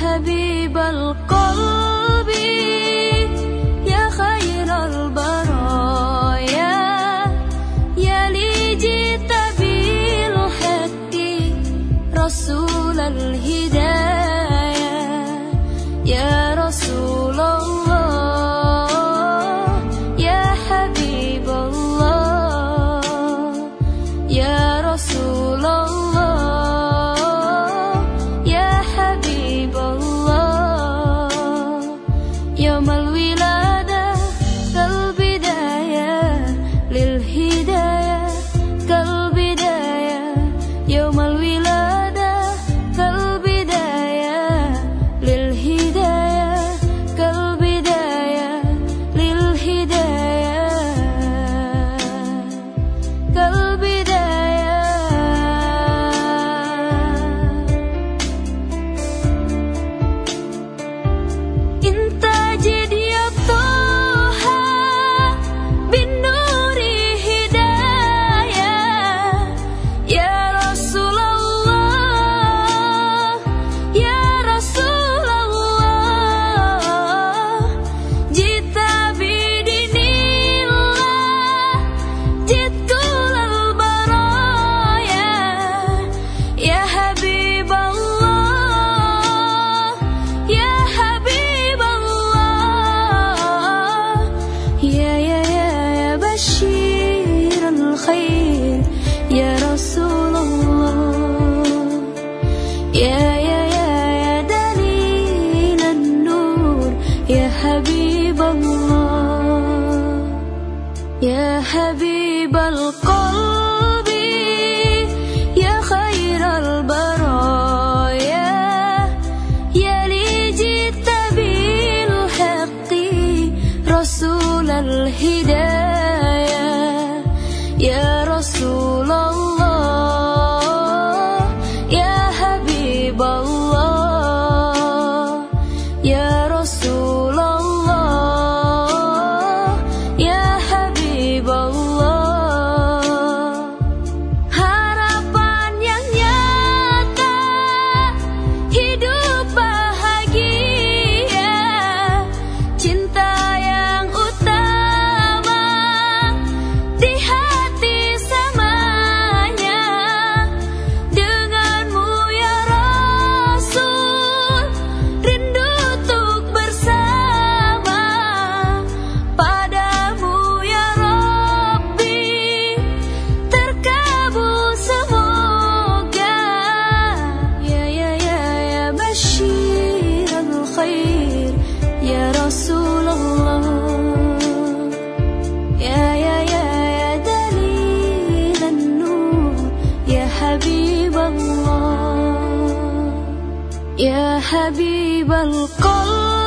حبيب القلب. حبيب الله. يا حبيب القلب يا خير البرايا. يا لي جئت بالحق رسول الهدايا. يا يا حبيب القلب.